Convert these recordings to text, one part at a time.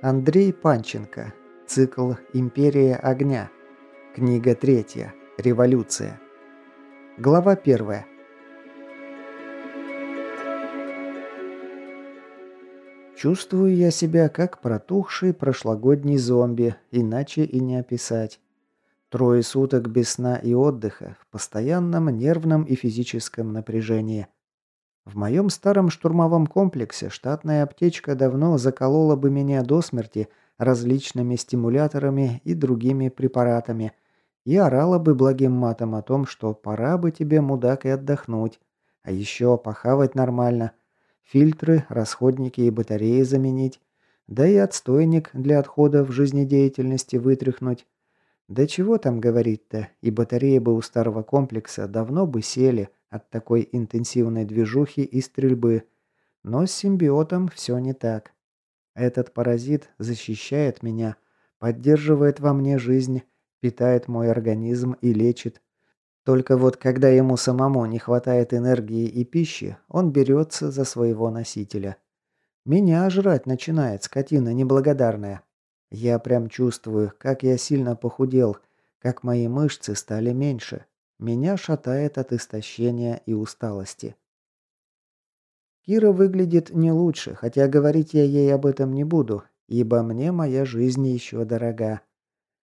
Андрей Панченко. Цикл «Империя огня». Книга третья. Революция. Глава первая. Чувствую я себя как протухший прошлогодний зомби, иначе и не описать. Трое суток без сна и отдыха, в постоянном нервном и физическом напряжении. В моем старом штурмовом комплексе штатная аптечка давно заколола бы меня до смерти различными стимуляторами и другими препаратами и орала бы благим матом о том, что пора бы тебе, мудак, и отдохнуть, а еще похавать нормально, фильтры, расходники и батареи заменить, да и отстойник для отхода в жизнедеятельности вытряхнуть. Да чего там говорить-то, и батареи бы у старого комплекса давно бы сели, от такой интенсивной движухи и стрельбы. Но с симбиотом все не так. Этот паразит защищает меня, поддерживает во мне жизнь, питает мой организм и лечит. Только вот когда ему самому не хватает энергии и пищи, он берется за своего носителя. Меня жрать начинает, скотина неблагодарная. Я прям чувствую, как я сильно похудел, как мои мышцы стали меньше, меня шатает от истощения и усталости. Кира выглядит не лучше, хотя говорить я ей об этом не буду, ибо мне моя жизнь еще дорога.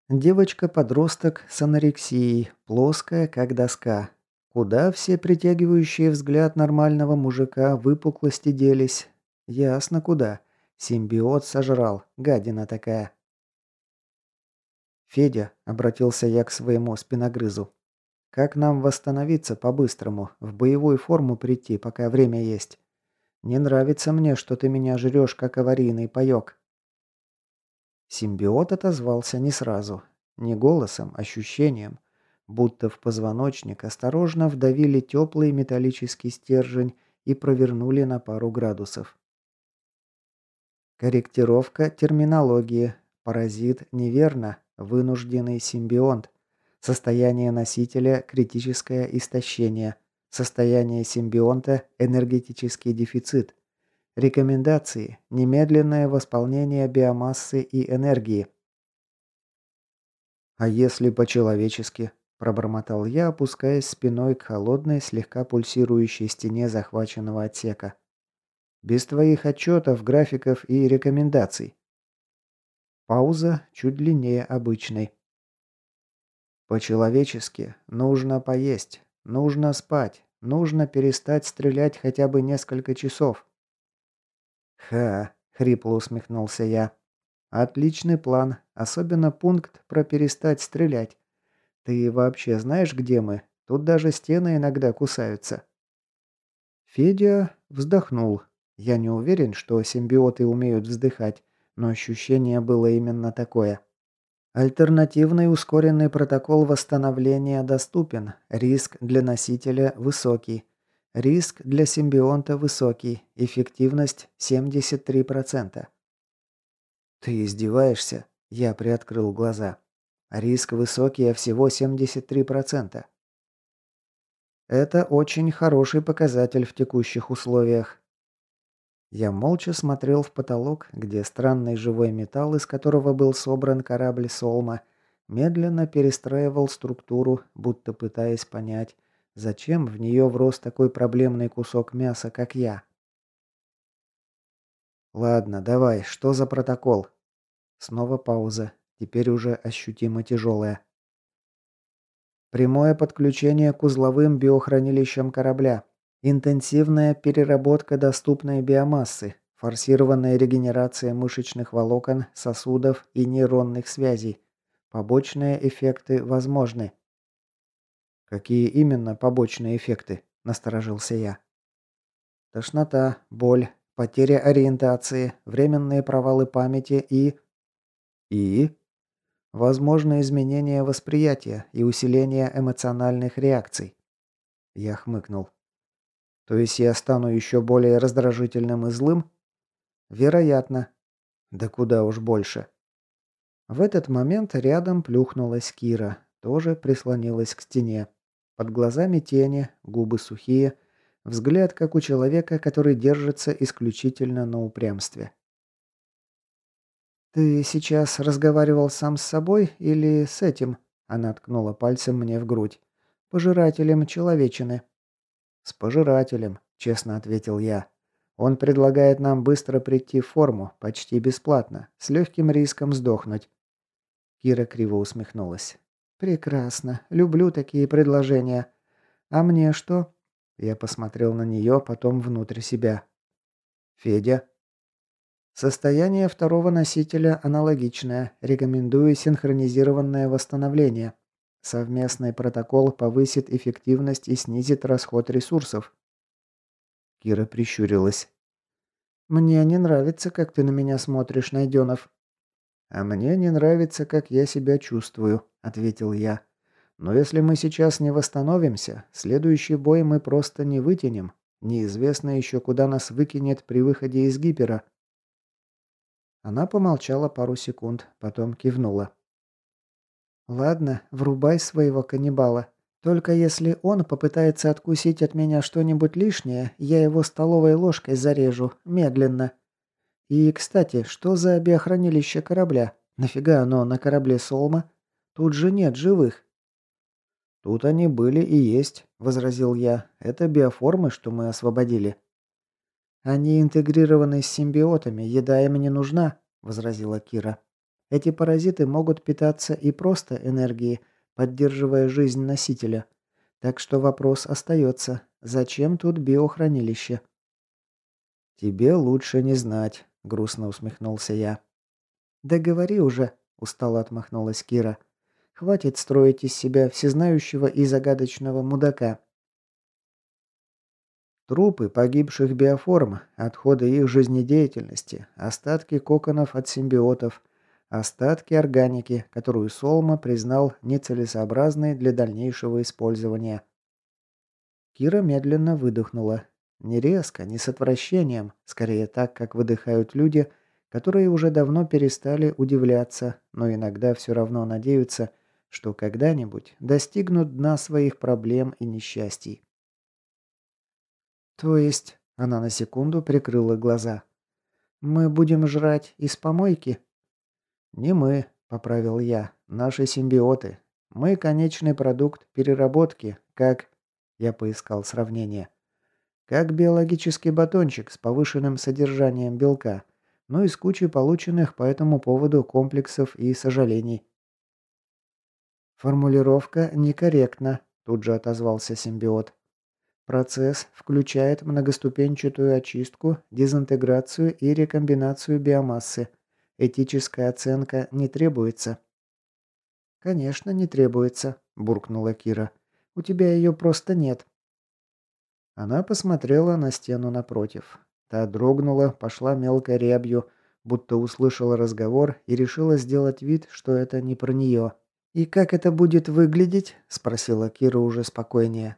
Девочка-подросток с анорексией, плоская, как доска. Куда все притягивающие взгляд нормального мужика выпуклости делись? Ясно куда. Симбиот сожрал, гадина такая. «Федя», — обратился я к своему спиногрызу, как нам восстановиться по-быстрому, в боевую форму прийти, пока время есть? Не нравится мне, что ты меня жрешь, как аварийный паёк». Симбиот отозвался не сразу. Не голосом, ощущением. Будто в позвоночник осторожно вдавили теплый металлический стержень и провернули на пару градусов. Корректировка терминологии. Паразит неверно. Вынужденный симбионт. Состояние носителя – критическое истощение. Состояние симбионта – энергетический дефицит. Рекомендации – немедленное восполнение биомассы и энергии. «А если по-человечески?» – пробормотал я, опускаясь спиной к холодной, слегка пульсирующей стене захваченного отсека. «Без твоих отчетов, графиков и рекомендаций». Пауза чуть длиннее обычной. По-человечески нужно поесть, нужно спать, нужно перестать стрелять хотя бы несколько часов. Ха, хрипло усмехнулся я. Отличный план, особенно пункт про перестать стрелять. Ты вообще знаешь, где мы? Тут даже стены иногда кусаются. Федя вздохнул. Я не уверен, что симбиоты умеют вздыхать, но ощущение было именно такое. Альтернативный ускоренный протокол восстановления доступен. Риск для носителя высокий. Риск для симбионта высокий. Эффективность 73%. Ты издеваешься? Я приоткрыл глаза. Риск высокий, а всего 73%. Это очень хороший показатель в текущих условиях. Я молча смотрел в потолок, где странный живой металл, из которого был собран корабль Солма, медленно перестраивал структуру, будто пытаясь понять, зачем в нее врос такой проблемный кусок мяса, как я. «Ладно, давай, что за протокол?» Снова пауза, теперь уже ощутимо тяжелая. Прямое подключение к узловым биохранилищам корабля. Интенсивная переработка доступной биомассы, форсированная регенерация мышечных волокон, сосудов и нейронных связей. Побочные эффекты возможны. Какие именно побочные эффекты? насторожился я. Тошнота, боль, потеря ориентации, временные провалы памяти и и возможно изменение восприятия и усиление эмоциональных реакций. Я хмыкнул. То есть я стану еще более раздражительным и злым? Вероятно. Да куда уж больше. В этот момент рядом плюхнулась Кира, тоже прислонилась к стене. Под глазами тени, губы сухие, взгляд как у человека, который держится исключительно на упрямстве. «Ты сейчас разговаривал сам с собой или с этим?» Она ткнула пальцем мне в грудь. «Пожирателем человечины». «С пожирателем», — честно ответил я. «Он предлагает нам быстро прийти в форму, почти бесплатно, с легким риском сдохнуть». Кира криво усмехнулась. «Прекрасно. Люблю такие предложения. А мне что?» Я посмотрел на нее, потом внутрь себя. «Федя?» Состояние второго носителя аналогичное. Рекомендую синхронизированное восстановление. Совместный протокол повысит эффективность и снизит расход ресурсов. Кира прищурилась. «Мне не нравится, как ты на меня смотришь, Найденов». «А мне не нравится, как я себя чувствую», — ответил я. «Но если мы сейчас не восстановимся, следующий бой мы просто не вытянем. Неизвестно еще, куда нас выкинет при выходе из гипера». Она помолчала пару секунд, потом кивнула. «Ладно, врубай своего каннибала. Только если он попытается откусить от меня что-нибудь лишнее, я его столовой ложкой зарежу, медленно. И, кстати, что за биохранилище корабля? Нафига оно на корабле Солма? Тут же нет живых». «Тут они были и есть», — возразил я. «Это биоформы, что мы освободили». «Они интегрированы с симбиотами, еда им не нужна», – возразила Кира. «Эти паразиты могут питаться и просто энергией, поддерживая жизнь носителя. Так что вопрос остается. Зачем тут биохранилище?» «Тебе лучше не знать», – грустно усмехнулся я. «Да говори уже», – устало отмахнулась Кира. «Хватит строить из себя всезнающего и загадочного мудака. Трупы погибших биоформ, отходы их жизнедеятельности, остатки коконов от симбиотов, остатки органики, которую Солма признал нецелесообразной для дальнейшего использования. Кира медленно выдохнула. Не резко, не с отвращением, скорее так, как выдыхают люди, которые уже давно перестали удивляться, но иногда все равно надеются, что когда-нибудь достигнут дна своих проблем и несчастий. «То есть...» – она на секунду прикрыла глаза. «Мы будем жрать из помойки?» «Не мы», – поправил я. «Наши симбиоты. Мы конечный продукт переработки, как...» Я поискал сравнение. «Как биологический батончик с повышенным содержанием белка, но и с кучей полученных по этому поводу комплексов и сожалений». «Формулировка некорректна», – тут же отозвался симбиот. Процесс включает многоступенчатую очистку, дезинтеграцию и рекомбинацию биомассы. Этическая оценка не требуется. «Конечно, не требуется», – буркнула Кира. «У тебя ее просто нет». Она посмотрела на стену напротив. Та дрогнула, пошла мелкой рябью, будто услышала разговор и решила сделать вид, что это не про нее. «И как это будет выглядеть?» – спросила Кира уже спокойнее.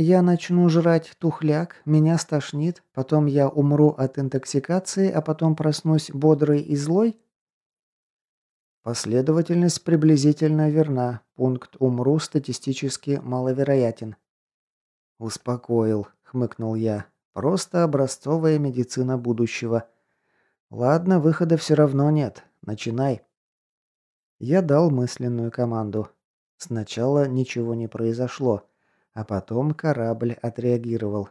Я начну жрать тухляк, меня стошнит, потом я умру от интоксикации, а потом проснусь бодрый и злой? Последовательность приблизительно верна. Пункт «умру» статистически маловероятен. «Успокоил», — хмыкнул я. «Просто образцовая медицина будущего. Ладно, выхода все равно нет. Начинай». Я дал мысленную команду. Сначала ничего не произошло. А потом корабль отреагировал.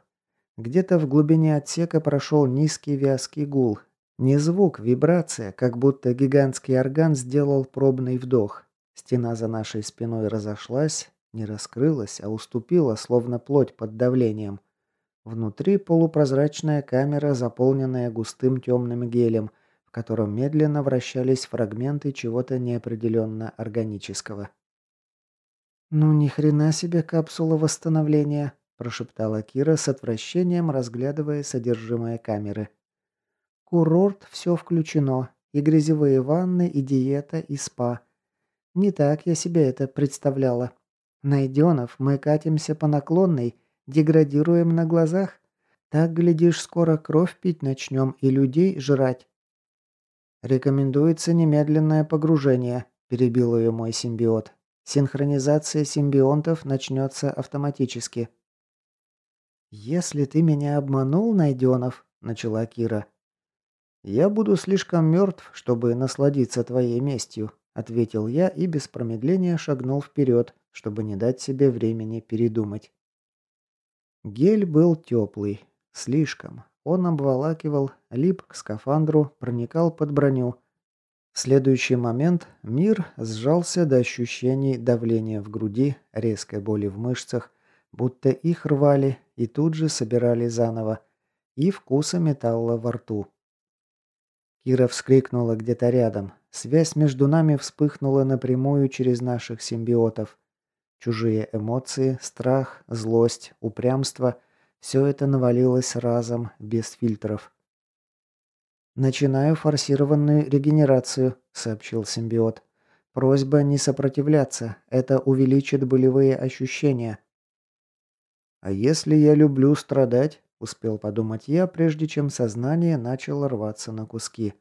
Где-то в глубине отсека прошел низкий вязкий гул. Не звук, вибрация, как будто гигантский орган сделал пробный вдох. Стена за нашей спиной разошлась, не раскрылась, а уступила, словно плоть под давлением. Внутри полупрозрачная камера, заполненная густым темным гелем, в котором медленно вращались фрагменты чего-то неопределенно органического. «Ну ни хрена себе капсула восстановления», – прошептала Кира с отвращением, разглядывая содержимое камеры. «Курорт, все включено. И грязевые ванны, и диета, и спа. Не так я себе это представляла. Найденов, мы катимся по наклонной, деградируем на глазах. Так, глядишь, скоро кровь пить начнем и людей жрать». «Рекомендуется немедленное погружение», – перебил ее мой симбиот. Синхронизация симбионтов начнется автоматически. «Если ты меня обманул, Найденов», — начала Кира. «Я буду слишком мертв, чтобы насладиться твоей местью», — ответил я и без промедления шагнул вперед, чтобы не дать себе времени передумать. Гель был теплый. Слишком. Он обволакивал, лип к скафандру, проникал под броню. Следующий момент мир сжался до ощущений давления в груди, резкой боли в мышцах, будто их рвали и тут же собирали заново, и вкуса металла во рту. Кира вскрикнула где-то рядом. Связь между нами вспыхнула напрямую через наших симбиотов. Чужие эмоции, страх, злость, упрямство – все это навалилось разом, без фильтров. «Начинаю форсированную регенерацию», – сообщил симбиот. «Просьба не сопротивляться. Это увеличит болевые ощущения». «А если я люблю страдать?» – успел подумать я, прежде чем сознание начало рваться на куски.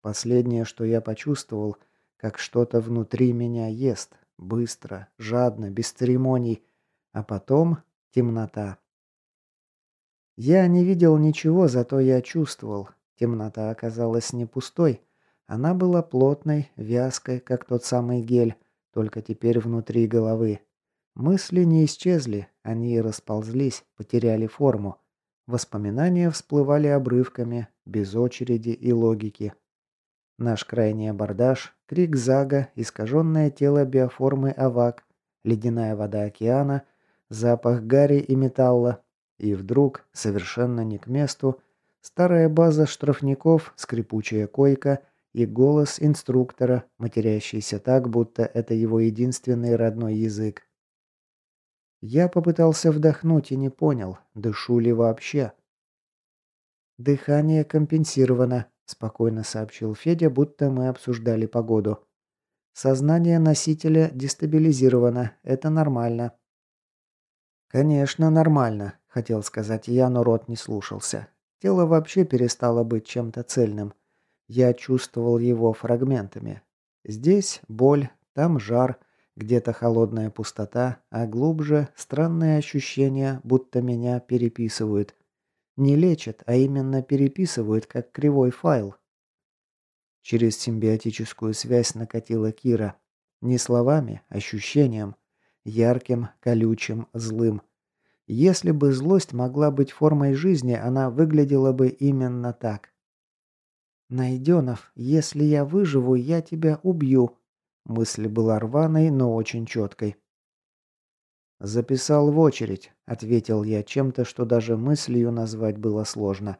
Последнее, что я почувствовал, как что-то внутри меня ест. Быстро, жадно, без церемоний. А потом темнота. Я не видел ничего, зато я чувствовал. Темнота оказалась не пустой. Она была плотной, вязкой, как тот самый гель, только теперь внутри головы. Мысли не исчезли, они расползлись, потеряли форму. Воспоминания всплывали обрывками, без очереди и логики. Наш крайний абордаж, крик Зага, искаженное тело биоформы Авак, ледяная вода океана, запах гари и металла, и вдруг, совершенно не к месту, старая база штрафников, скрипучая койка и голос инструктора, матерящийся так, будто это его единственный родной язык. Я попытался вдохнуть и не понял, дышу ли вообще. «Дыхание компенсировано», – спокойно сообщил Федя, будто мы обсуждали погоду. «Сознание носителя дестабилизировано. Это нормально». «Конечно, нормально хотел сказать я, но рот не слушался. Тело вообще перестало быть чем-то цельным. Я чувствовал его фрагментами. Здесь боль, там жар, где-то холодная пустота, а глубже странное ощущение, будто меня переписывают. Не лечат, а именно переписывают, как кривой файл. Через симбиотическую связь накатила Кира. Не словами, ощущением. Ярким, колючим, злым. Если бы злость могла быть формой жизни, она выглядела бы именно так. «Найденов, если я выживу, я тебя убью», Мысль была рваной, но очень четкой. «Записал в очередь», — ответил я чем-то, что даже мыслью назвать было сложно.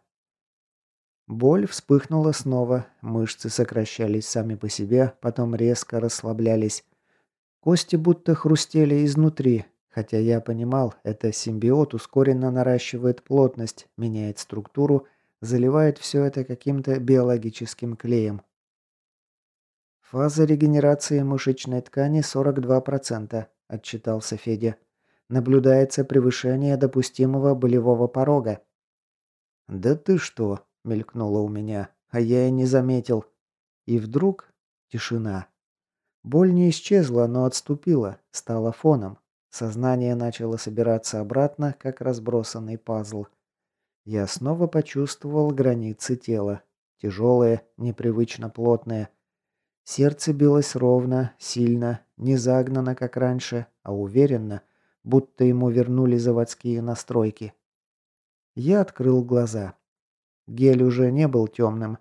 Боль вспыхнула снова, мышцы сокращались сами по себе, потом резко расслаблялись. Кости будто хрустели изнутри, Хотя я понимал, это симбиот ускоренно наращивает плотность, меняет структуру, заливает все это каким-то биологическим клеем. «Фаза регенерации мышечной ткани 42%, – отчитался Федя. «Наблюдается превышение допустимого болевого порога». «Да ты что?» – мелькнуло у меня, а я и не заметил. И вдруг тишина. Боль не исчезла, но отступила, стала фоном. Сознание начало собираться обратно, как разбросанный пазл. Я снова почувствовал границы тела. Тяжелые, непривычно плотные. Сердце билось ровно, сильно, не загнано, как раньше, а уверенно, будто ему вернули заводские настройки. Я открыл глаза. Гель уже не был темным.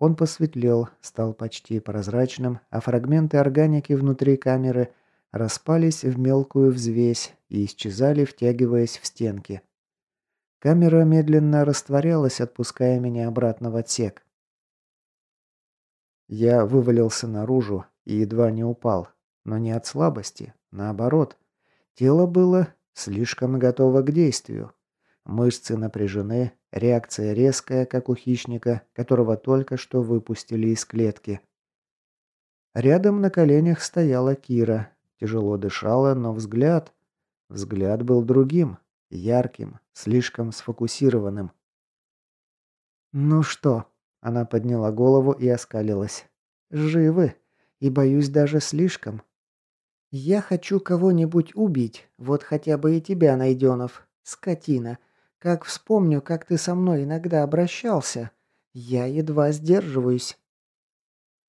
Он посветлел, стал почти прозрачным, а фрагменты органики внутри камеры – распались в мелкую взвесь и исчезали, втягиваясь в стенки. Камера медленно растворялась, отпуская меня обратно в отсек. Я вывалился наружу и едва не упал, но не от слабости, наоборот. Тело было слишком готово к действию. Мышцы напряжены, реакция резкая, как у хищника, которого только что выпустили из клетки. Рядом на коленях стояла Кира, Тяжело дышала, но взгляд... Взгляд был другим, ярким, слишком сфокусированным. «Ну что?» – она подняла голову и оскалилась. «Живы. И боюсь даже слишком. «Я хочу кого-нибудь убить, вот хотя бы и тебя, Найденов. Скотина. Как вспомню, как ты со мной иногда обращался, я едва сдерживаюсь».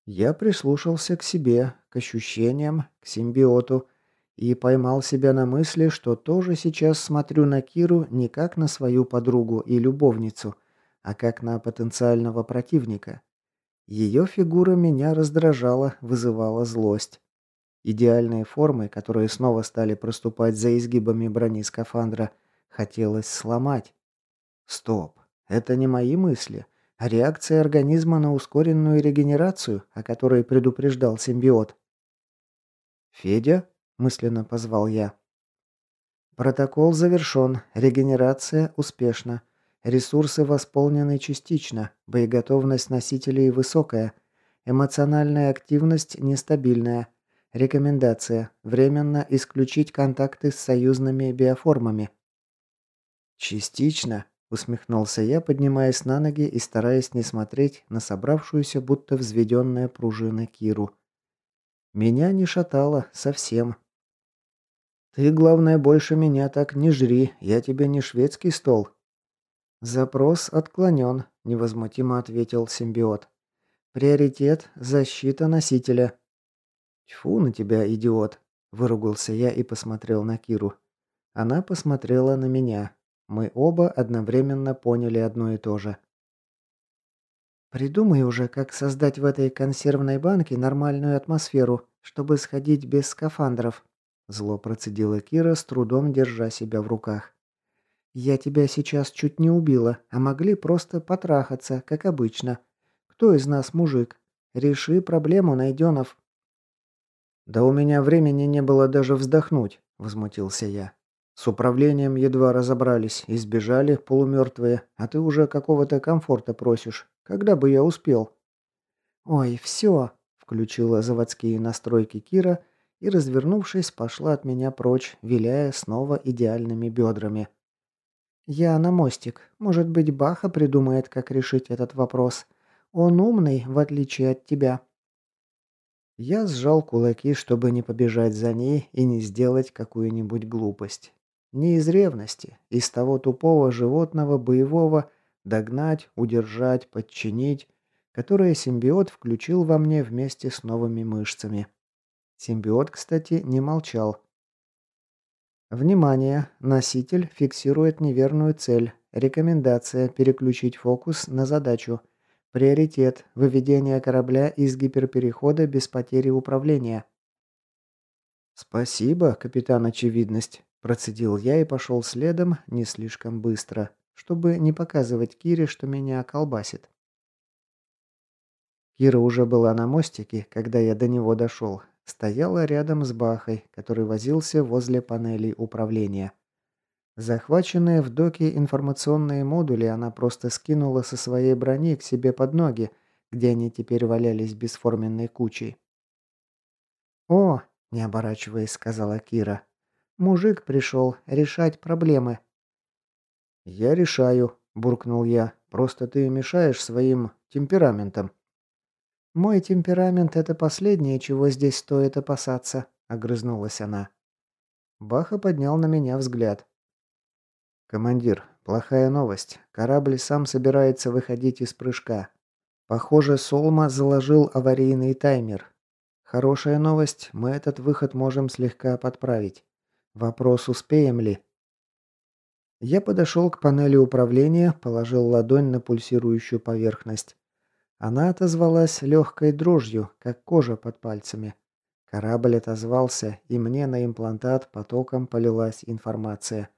Я прислушался к себе, к ощущениям, к симбиоту и поймал себя на мысли, что тоже сейчас смотрю на Киру не как на свою подругу и любовницу, а как на потенциального противника. Ее фигура меня раздражала, вызывала злость. Идеальные формы, которые снова стали проступать за изгибами брони скафандра, хотелось сломать. Стоп, это не мои мысли. Реакция организма на ускоренную регенерацию, о которой предупреждал симбиот. «Федя?» – мысленно позвал я. Протокол завершен. Регенерация успешна. Ресурсы восполнены частично. Боеготовность носителей высокая. Эмоциональная активность нестабильная. Рекомендация. Временно исключить контакты с союзными биоформами. Частично Усмехнулся я, поднимаясь на ноги и стараясь не смотреть на собравшуюся, будто взведенная пружина Киру. Меня не шатало совсем. «Ты, главное, больше меня так не жри, я тебе не шведский стол». «Запрос отклонен», – невозмутимо ответил симбиот. «Приоритет – защита носителя». «Тьфу на тебя, идиот», – выругался я и посмотрел на Киру. Она посмотрела на меня, мы оба одновременно поняли одно и то же. «Придумай уже, как создать в этой консервной банке нормальную атмосферу, чтобы сходить без скафандров», зло процедила Кира, с трудом держа себя в руках. «Я тебя сейчас чуть не убила, а могли просто потрахаться, как обычно. Кто из нас мужик? Реши проблему, Найденов». «Да у меня времени не было даже вздохнуть», – возмутился я. С управлением едва разобрались и сбежали полумертвые, а ты уже какого-то комфорта просишь. Когда бы я успел?» «Ой, все!» – включила заводские настройки Кира и, развернувшись, пошла от меня прочь, виляя снова идеальными бедрами. «Я на мостик. Может быть, Баха придумает, как решить этот вопрос. Он умный, в отличие от тебя». Я сжал кулаки, чтобы не побежать за ней и не сделать какую-нибудь глупость. Не из ревности, из того тупого животного боевого догнать, удержать, подчинить, которое симбиот включил во мне вместе с новыми мышцами. Симбиот, кстати, не молчал. Внимание! Носитель фиксирует неверную цель. Рекомендация переключить фокус на задачу. Приоритет – выведение корабля из гиперперехода без потери управления. Спасибо, капитан Очевидность. Процедил я и пошел следом не слишком быстро, чтобы не показывать Кире, что меня колбасит. Кира уже была на мостике, когда я до него дошел. Стояла рядом с Бахой, который возился возле панелей управления. Захваченные в доке информационные модули она просто скинула со своей брони к себе под ноги, где они теперь валялись бесформенной кучей. «О!» – не оборачиваясь, сказала Кира. Мужик пришел решать проблемы». «Я решаю», – буркнул я. «Просто ты мешаешь своим темпераментом». «Мой темперамент – это последнее, чего здесь стоит опасаться», – огрызнулась она. Баха поднял на меня взгляд. «Командир, плохая новость. Корабль сам собирается выходить из прыжка. Похоже, Солма заложил аварийный таймер. Хорошая новость, мы этот выход можем слегка подправить. Вопрос, успеем ли? Я подошел к панели управления, положил ладонь на пульсирующую поверхность. Она отозвалась легкой дрожью, как кожа под пальцами. Корабль отозвался, и мне на имплантат потоком полилась информация.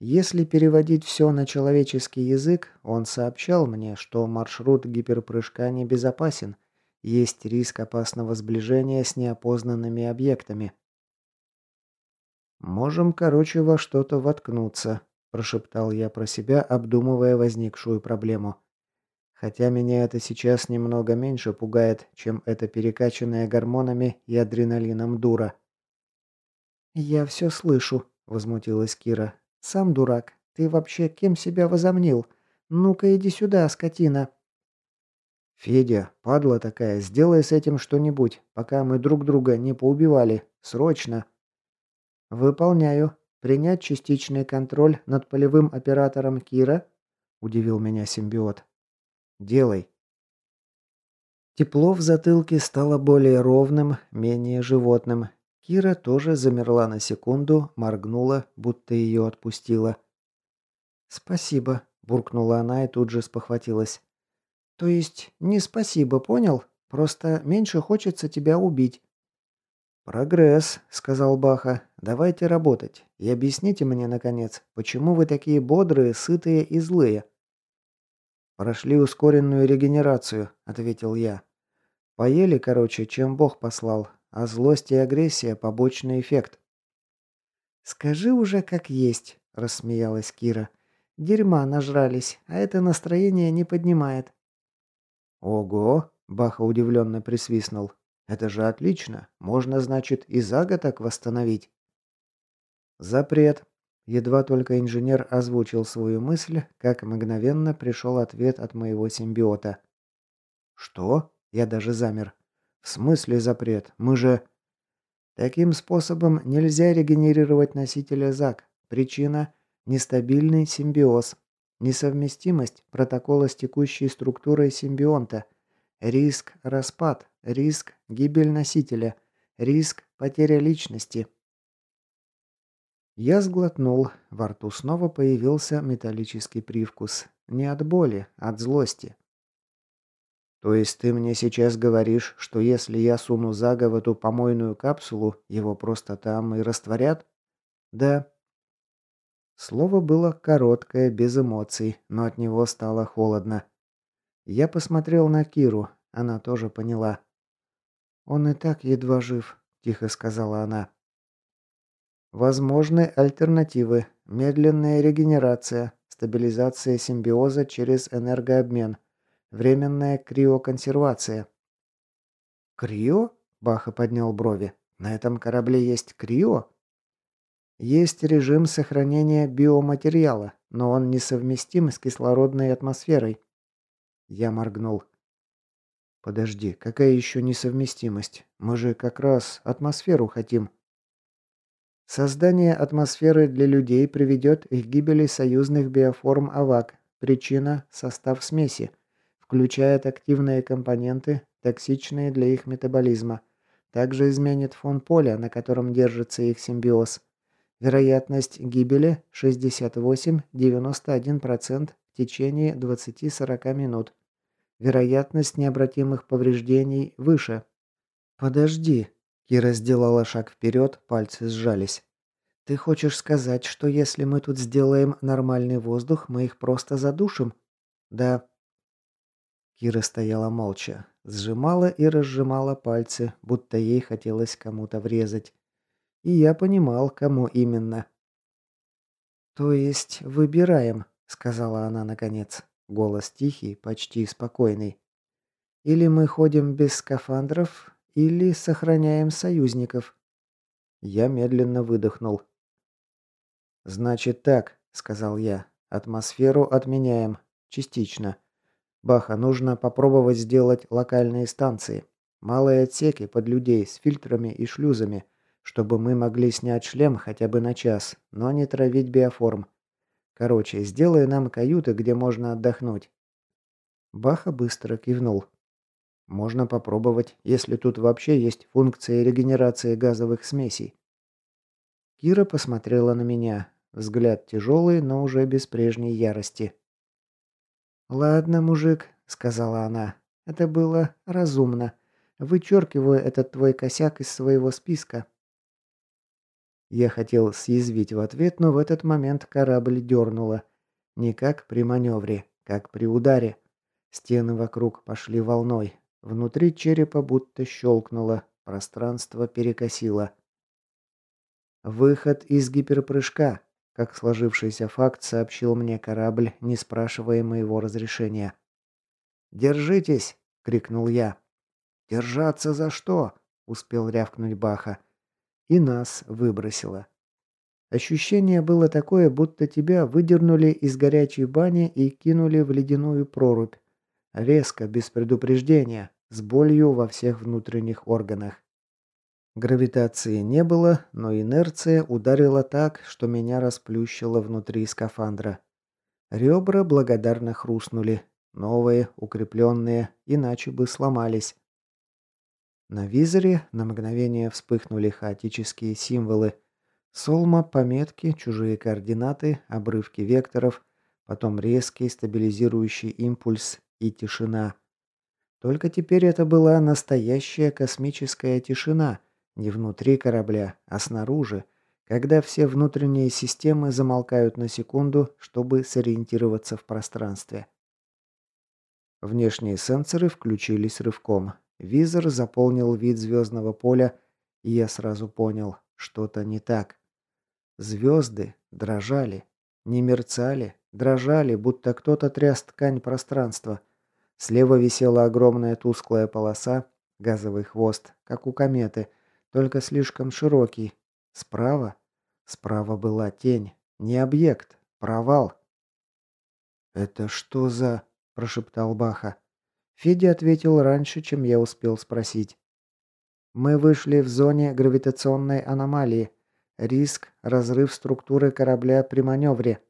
Если переводить все на человеческий язык, он сообщал мне, что маршрут гиперпрыжка небезопасен, есть риск опасного сближения с неопознанными объектами. «Можем, короче, во что-то воткнуться», – прошептал я про себя, обдумывая возникшую проблему. Хотя меня это сейчас немного меньше пугает, чем эта перекачанная гормонами и адреналином дура. «Я все слышу», – возмутилась Кира. «Сам дурак. Ты вообще кем себя возомнил? Ну-ка иди сюда, скотина». «Федя, падла такая, сделай с этим что-нибудь, пока мы друг друга не поубивали. Срочно!» «Выполняю. Принять частичный контроль над полевым оператором Кира?» – удивил меня симбиот. «Делай». Тепло в затылке стало более ровным, менее животным. Кира тоже замерла на секунду, моргнула, будто ее отпустила. «Спасибо», – буркнула она и тут же спохватилась. «То есть не спасибо, понял? Просто меньше хочется тебя убить». «Прогресс», — сказал Баха. «Давайте работать. И объясните мне, наконец, почему вы такие бодрые, сытые и злые?» «Прошли ускоренную регенерацию», — ответил я. «Поели, короче, чем Бог послал, а злость и агрессия — побочный эффект». «Скажи уже как есть», — рассмеялась Кира. «Дерьма нажрались, а это настроение не поднимает». «Ого!» — Баха удивленно присвистнул. Это же отлично. Можно, значит, и за год так восстановить. Запрет. Едва только инженер озвучил свою мысль, как мгновенно пришел ответ от моего симбиота. Что? Я даже замер. В смысле запрет? Мы же... Таким способом нельзя регенерировать носителя ЗАК. Причина – нестабильный симбиоз. Несовместимость протокола с текущей структурой симбионта. Риск – распад. Риск – гибель носителя. Риск – потеря личности. Я сглотнул. Во рту снова появился металлический привкус. Не от боли, а от злости. То есть ты мне сейчас говоришь, что если я суну Зага в эту помойную капсулу, его просто там и растворят? Да. Слово было короткое, без эмоций, но от него стало холодно. Я посмотрел на Киру, она тоже поняла. «Он и так едва жив», – тихо сказала она. Возможны альтернативы. Медленная регенерация, стабилизация симбиоза через энергообмен, временная криоконсервация. «Крио?» – Баха поднял брови. «На этом корабле есть крио?» Есть режим сохранения биоматериала, но он несовместим с кислородной атмосферой. Я моргнул. Подожди, какая еще несовместимость? Мы же как раз атмосферу хотим. Создание атмосферы для людей приведет к гибели союзных биоформ АВАК. Причина – состав смеси. Включает активные компоненты, токсичные для их метаболизма. Также изменит фон поля, на котором держится их симбиоз. Вероятность гибели 68-91% в течение 20-40 минут. Вероятность необратимых повреждений выше. Подожди. Кира сделала шаг вперед, пальцы сжались. Ты хочешь сказать, что если мы тут сделаем нормальный воздух, мы их просто задушим? Да. Кира стояла молча, сжимала и разжимала пальцы, будто ей хотелось кому-то врезать. И я понимал, кому именно. То есть выбираем, сказала она наконец. Голос тихий, почти спокойный. Или мы ходим без скафандров, или сохраняем союзников. Я медленно выдохнул. Значит так, сказал я. Атмосферу отменяем частично. Баха, нужно попробовать сделать локальные станции, малые отсеки под людей с фильтрами и шлюзами, чтобы мы могли снять шлем хотя бы на час, но не травить биоформ. Короче, сделай нам каюты, где можно отдохнуть». Баха быстро кивнул. «Можно попробовать, если тут вообще есть функция регенерации газовых смесей». Кира посмотрела на меня. Взгляд тяжелый, но уже без прежней ярости. «Ладно, мужик», — сказала она. «Это было разумно. Вычеркиваю этот твой косяк из своего списка. Я хотел съязвить в ответ, но в этот момент корабль дернуло. Не как при маневре, как при ударе. Стены вокруг пошли волной. Внутри черепа будто щелкнуло, пространство перекосило. «Выход из гиперпрыжка», как сложившийся факт сообщил мне корабль, не спрашивая моего разрешения. «Держитесь!» — крикнул я. «Держаться за что?» — успел рявкнуть Баха и нас выбросило. Ощущение было такое, будто тебя выдернули из горячей бани и кинули в ледяную прорубь. Резко, без предупреждения, с болью во всех внутренних органах. Гравитации не было, но инерция ударила так, что меня расплющило внутри скафандра. Ребра благодарно хрустнули. Новые, укрепленные, иначе бы сломались. На визоре на мгновение вспыхнули хаотические символы. Солма, пометки, чужие координаты, обрывки векторов, потом резкий стабилизирующий импульс и тишина. Только теперь это была настоящая космическая тишина, не внутри корабля, а снаружи, когда все внутренние системы замолкают на секунду, чтобы сориентироваться в пространстве. Внешние сенсоры включились рывком. Визор заполнил вид звездного поля, и я сразу понял, что-то не так. Звезды дрожали, не мерцали, дрожали, будто кто-то тряс ткань пространства. Слева висела огромная тусклая полоса, газовый хвост, как у кометы, только слишком широкий. Справа? Справа была тень, не объект, провал. «Это что за...» – прошептал Баха. Федя ответил раньше, чем я успел спросить. «Мы вышли в зоне гравитационной аномалии. Риск – разрыв структуры корабля при маневре»,